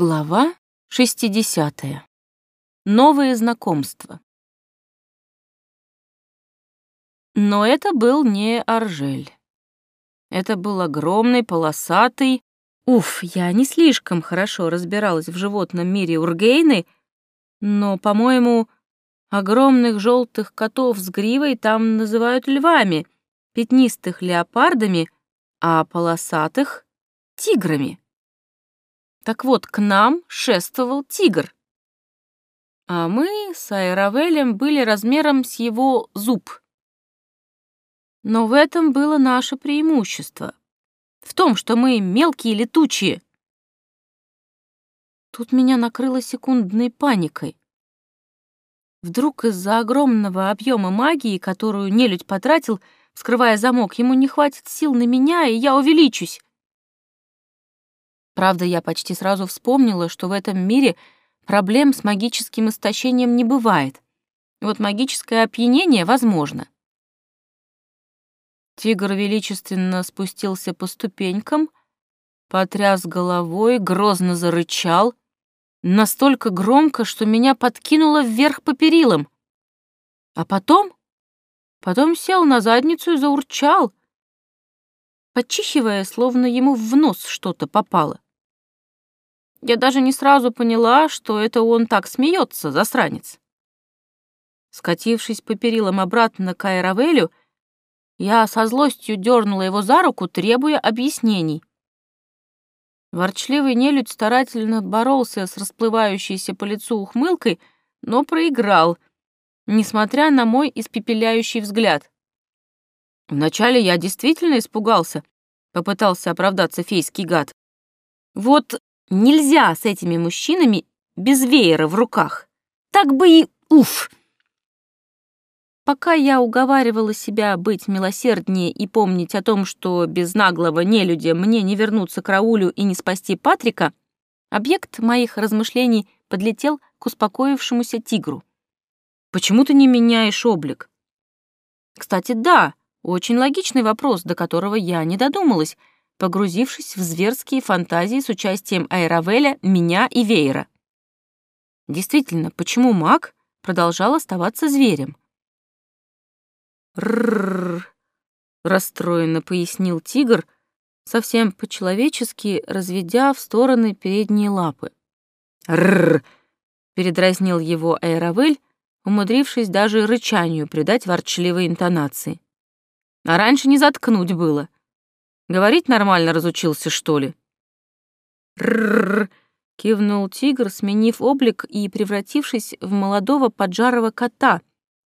Глава 60. Новые знакомства. Но это был не Аржель. Это был огромный, полосатый... Уф, я не слишком хорошо разбиралась в животном мире Ургейны, но, по-моему, огромных желтых котов с гривой там называют львами, пятнистых — леопардами, а полосатых — тиграми. Так вот, к нам шествовал тигр. А мы с Айравелем были размером с его зуб. Но в этом было наше преимущество. В том, что мы мелкие летучие. Тут меня накрыло секундной паникой. Вдруг из-за огромного объема магии, которую нелюдь потратил, вскрывая замок, ему не хватит сил на меня, и я увеличусь. Правда, я почти сразу вспомнила, что в этом мире проблем с магическим истощением не бывает. Вот магическое опьянение возможно. Тигр величественно спустился по ступенькам, потряс головой, грозно зарычал, настолько громко, что меня подкинуло вверх по перилам. А потом... Потом сел на задницу и заурчал, подчихивая, словно ему в нос что-то попало. Я даже не сразу поняла, что это он так смеется, засранец. Скатившись по перилам обратно к Айравелю, я со злостью дернула его за руку, требуя объяснений. Ворчливый нелюдь старательно боролся с расплывающейся по лицу ухмылкой, но проиграл, несмотря на мой испепеляющий взгляд. Вначале я действительно испугался, попытался оправдаться фейский гад. Вот Нельзя с этими мужчинами без веера в руках. Так бы и уф. Пока я уговаривала себя быть милосерднее и помнить о том, что без наглого нелюдя мне не вернуться к Раулю и не спасти Патрика, объект моих размышлений подлетел к успокоившемуся тигру. «Почему ты не меняешь облик?» Кстати, да, очень логичный вопрос, до которого я не додумалась, погрузившись в зверские фантазии с участием Айравеля, меня и Вейера. Действительно, почему маг продолжал оставаться зверем? «Ррррр», — расстроенно пояснил тигр, совсем по-человечески разведя в стороны передние лапы. «Рррр», — передразнил его Айравель, умудрившись даже рычанию придать ворчливой интонации. «А раньше не заткнуть было». Говорить нормально разучился, что ли?» «Ррррр!» — кивнул тигр, сменив облик и превратившись в молодого поджарого кота,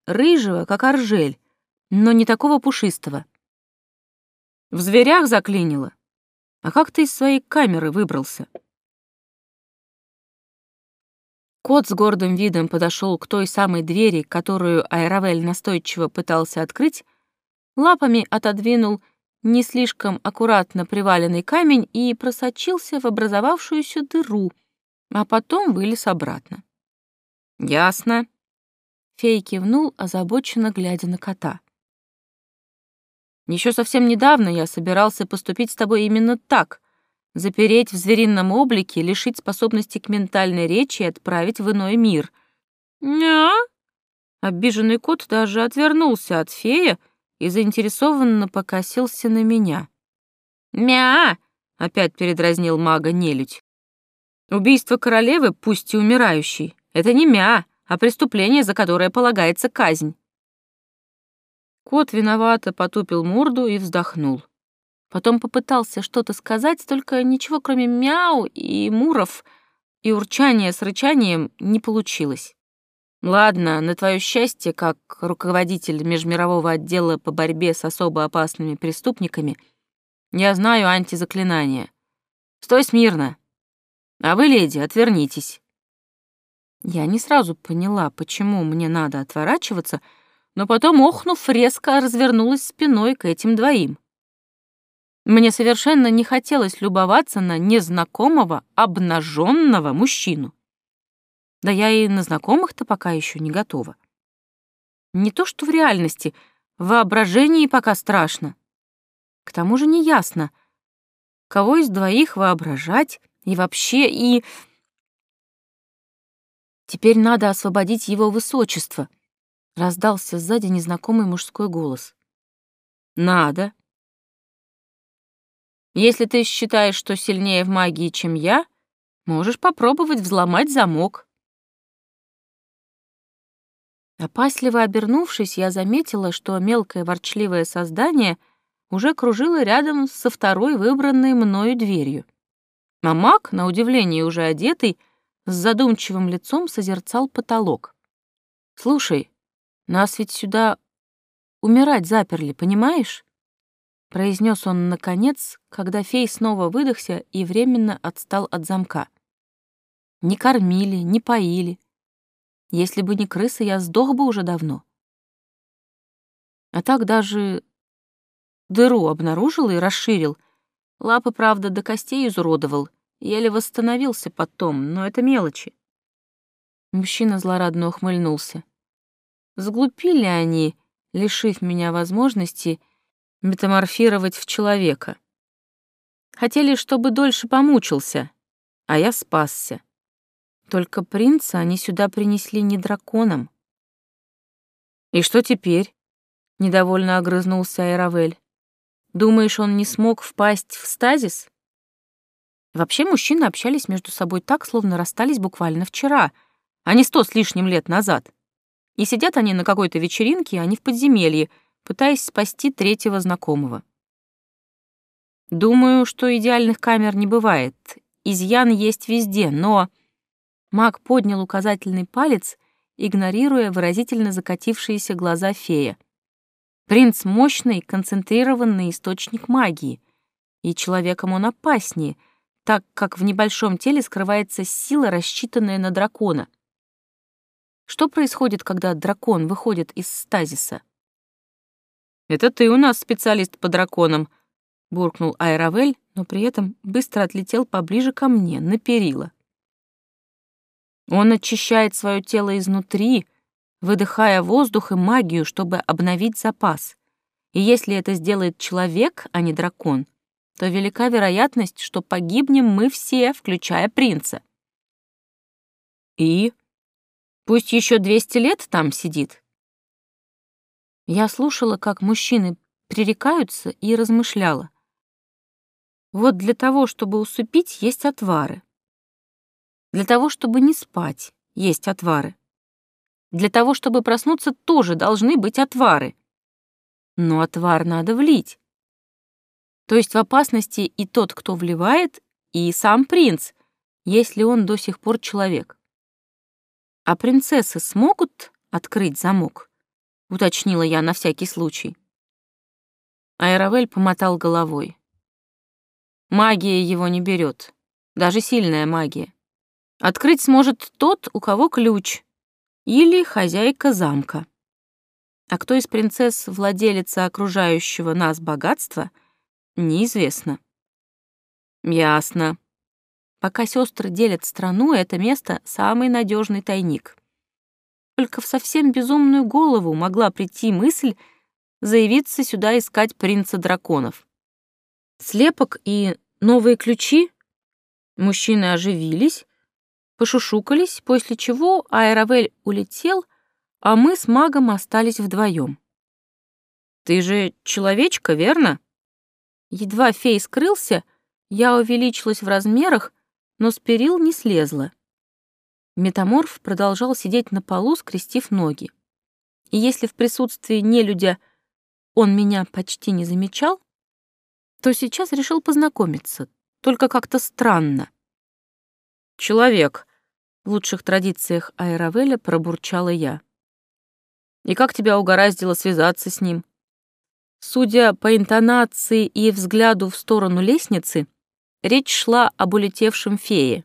рыжего, как оржель, но не такого пушистого. «В зверях заклинило? А как ты из своей камеры выбрался?» Кот с гордым видом подошел к той самой двери, которую Айравель настойчиво пытался открыть, лапами отодвинул не слишком аккуратно приваленный камень и просочился в образовавшуюся дыру, а потом вылез обратно. «Ясно». Фей кивнул, озабоченно глядя на кота. Еще совсем недавно я собирался поступить с тобой именно так — запереть в зверином облике, лишить способности к ментальной речи и отправить в иной мир. «Ня?» Обиженный кот даже отвернулся от фея, и заинтересованно покосился на меня. «Мя!» — опять передразнил мага нелюдь. «Убийство королевы, пусть и умирающей, это не мя, а преступление, за которое полагается казнь». Кот виновато потупил морду и вздохнул. Потом попытался что-то сказать, только ничего кроме мяу и муров и урчания с рычанием не получилось. Ладно, на твое счастье, как руководитель межмирового отдела по борьбе с особо опасными преступниками, я знаю антизаклинания. Стой смирно. А вы, леди, отвернитесь. Я не сразу поняла, почему мне надо отворачиваться, но потом, охнув, резко развернулась спиной к этим двоим. Мне совершенно не хотелось любоваться на незнакомого, обнаженного мужчину. Да я и на знакомых-то пока еще не готова. Не то что в реальности, в воображении пока страшно. К тому же неясно, кого из двоих воображать и вообще, и... Теперь надо освободить его высочество. Раздался сзади незнакомый мужской голос. Надо. Если ты считаешь, что сильнее в магии, чем я, можешь попробовать взломать замок. Опасливо обернувшись, я заметила, что мелкое ворчливое создание уже кружило рядом со второй выбранной мною дверью. А маг, на удивление уже одетый, с задумчивым лицом созерцал потолок. «Слушай, нас ведь сюда умирать заперли, понимаешь?» произнес он наконец, когда фей снова выдохся и временно отстал от замка. Не кормили, не поили. Если бы не крысы, я сдох бы уже давно. А так даже дыру обнаружил и расширил. Лапы, правда, до костей изуродовал — Еле восстановился потом, но это мелочи. Мужчина злорадно ухмыльнулся. Сглупили они, лишив меня возможности метаморфировать в человека. Хотели, чтобы дольше помучился, а я спасся. Только принца они сюда принесли не драконом. «И что теперь?» — недовольно огрызнулся Айравель. «Думаешь, он не смог впасть в стазис?» Вообще мужчины общались между собой так, словно расстались буквально вчера, а не сто с лишним лет назад. И сидят они на какой-то вечеринке, а не в подземелье, пытаясь спасти третьего знакомого. Думаю, что идеальных камер не бывает. Изъян есть везде, но... Маг поднял указательный палец, игнорируя выразительно закатившиеся глаза фея. Принц — мощный, концентрированный источник магии, и человеком он опаснее — так как в небольшом теле скрывается сила, рассчитанная на дракона. Что происходит, когда дракон выходит из стазиса? «Это ты у нас специалист по драконам», — буркнул Айравель, но при этом быстро отлетел поближе ко мне, на перила. Он очищает свое тело изнутри, выдыхая воздух и магию, чтобы обновить запас. И если это сделает человек, а не дракон, то велика вероятность, что погибнем мы все, включая принца. И? Пусть еще 200 лет там сидит. Я слушала, как мужчины пререкаются, и размышляла. Вот для того, чтобы усыпить, есть отвары. Для того, чтобы не спать, есть отвары. Для того, чтобы проснуться, тоже должны быть отвары. Но отвар надо влить. То есть в опасности и тот, кто вливает, и сам принц, если он до сих пор человек. А принцессы смогут открыть замок? Уточнила я на всякий случай. Айравель помотал головой. Магия его не берет, даже сильная магия. Открыть сможет тот, у кого ключ, или хозяйка замка. А кто из принцесс владелица окружающего нас богатства — Неизвестно. Ясно. Пока сестры делят страну, это место — самый надежный тайник. Только в совсем безумную голову могла прийти мысль заявиться сюда искать принца драконов. Слепок и новые ключи? Мужчины оживились, пошушукались, после чего Аэровель улетел, а мы с магом остались вдвоем. «Ты же человечка, верно?» Едва фей скрылся, я увеличилась в размерах, но с перил не слезла. Метаморф продолжал сидеть на полу, скрестив ноги. И если в присутствии нелюдя он меня почти не замечал, то сейчас решил познакомиться, только как-то странно. «Человек», — в лучших традициях Айравеля пробурчала я. «И как тебя угораздило связаться с ним?» Судя по интонации и взгляду в сторону лестницы, речь шла об улетевшем фее.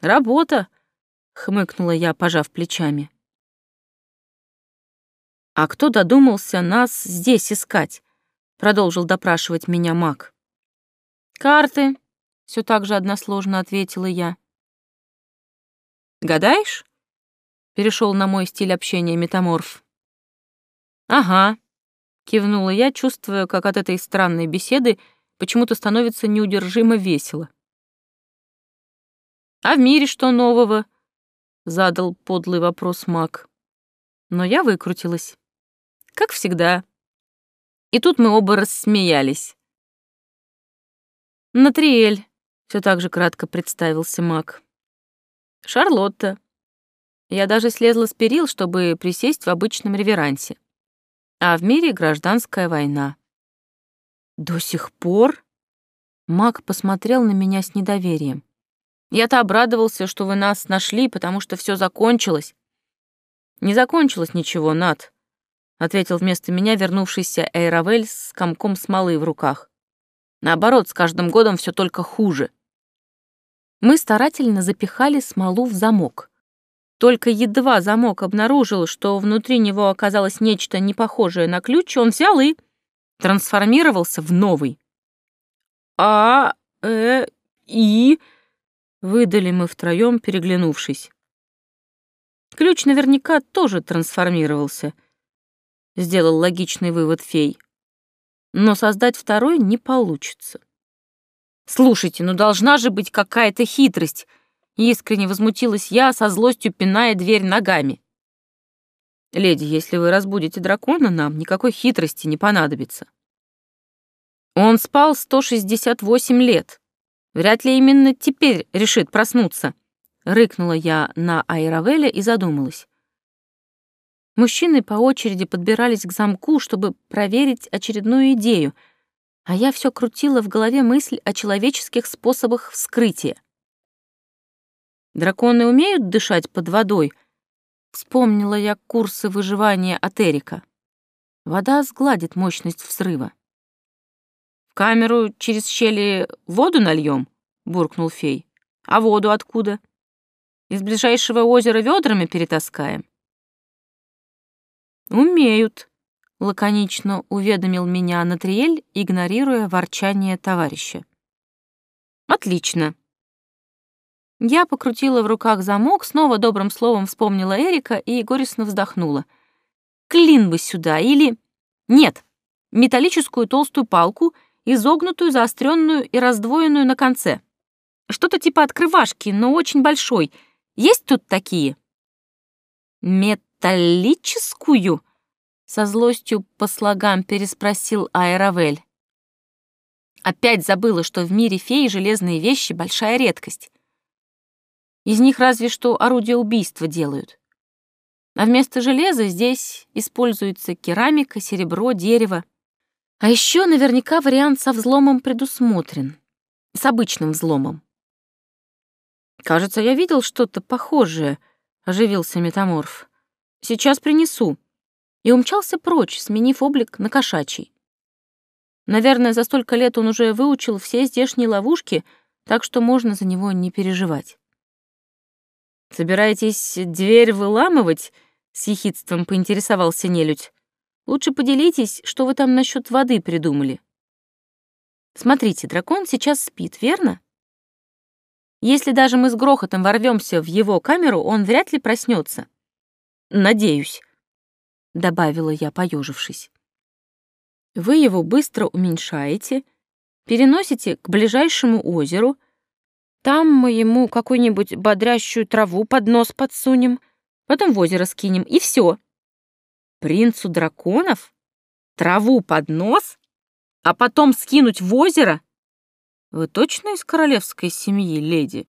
«Работа», — хмыкнула я, пожав плечами. «А кто додумался нас здесь искать?» — продолжил допрашивать меня маг. «Карты», — все так же односложно ответила я. «Гадаешь?» — перешел на мой стиль общения метаморф. «Ага», Кивнула я, чувствуя, как от этой странной беседы почему-то становится неудержимо весело. «А в мире что нового?» задал подлый вопрос маг. Но я выкрутилась. Как всегда. И тут мы оба рассмеялись. Натриэль, все так же кратко представился маг. Шарлотта. Я даже слезла с перил, чтобы присесть в обычном реверансе. А в мире гражданская война. До сих пор? Маг посмотрел на меня с недоверием. Я-то обрадовался, что вы нас нашли, потому что все закончилось. Не закончилось ничего, Над, ответил вместо меня вернувшийся Эйравель с комком смолы в руках. Наоборот, с каждым годом все только хуже. Мы старательно запихали смолу в замок. Только едва замок обнаружил, что внутри него оказалось нечто не похожее на ключ, он взял и трансформировался в новый. «А, э, и...» — выдали мы втроем, переглянувшись. Ключ наверняка тоже трансформировался, — сделал логичный вывод фей но создать второй не получится. «Слушайте, ну должна же быть какая-то хитрость!» Искренне возмутилась я, со злостью пиная дверь ногами. «Леди, если вы разбудите дракона, нам никакой хитрости не понадобится». Он спал 168 лет. Вряд ли именно теперь решит проснуться. Рыкнула я на Айравеля и задумалась. Мужчины по очереди подбирались к замку, чтобы проверить очередную идею, а я все крутила в голове мысль о человеческих способах вскрытия. «Драконы умеют дышать под водой?» Вспомнила я курсы выживания от Эрика. Вода сгладит мощность взрыва. «В камеру через щели воду нальем?» — буркнул фей. «А воду откуда? Из ближайшего озера ведрами перетаскаем?» «Умеют», — лаконично уведомил меня Натриэль, игнорируя ворчание товарища. «Отлично». Я покрутила в руках замок, снова добрым словом вспомнила Эрика и горестно вздохнула. «Клин бы сюда или...» «Нет, металлическую толстую палку, изогнутую, заостренную и раздвоенную на конце. Что-то типа открывашки, но очень большой. Есть тут такие?» «Мет «Металлическую?» — со злостью по слогам переспросил Айравель. Опять забыла, что в мире феи железные вещи — большая редкость. Из них разве что орудия убийства делают. А вместо железа здесь используется керамика, серебро, дерево. А еще наверняка вариант со взломом предусмотрен. С обычным взломом. «Кажется, я видел что-то похожее», — оживился метаморф. Сейчас принесу». И умчался прочь, сменив облик на кошачий. Наверное, за столько лет он уже выучил все здешние ловушки, так что можно за него не переживать. «Собираетесь дверь выламывать?» — с ехидством поинтересовался нелюдь. «Лучше поделитесь, что вы там насчет воды придумали». «Смотрите, дракон сейчас спит, верно? Если даже мы с грохотом ворвемся в его камеру, он вряд ли проснется. Надеюсь, добавила я, поежившись. Вы его быстро уменьшаете, переносите к ближайшему озеру, там мы ему какую-нибудь бодрящую траву под нос подсунем, потом в озеро скинем, и все. Принцу драконов? Траву под нос? А потом скинуть в озеро? Вы точно из королевской семьи, леди?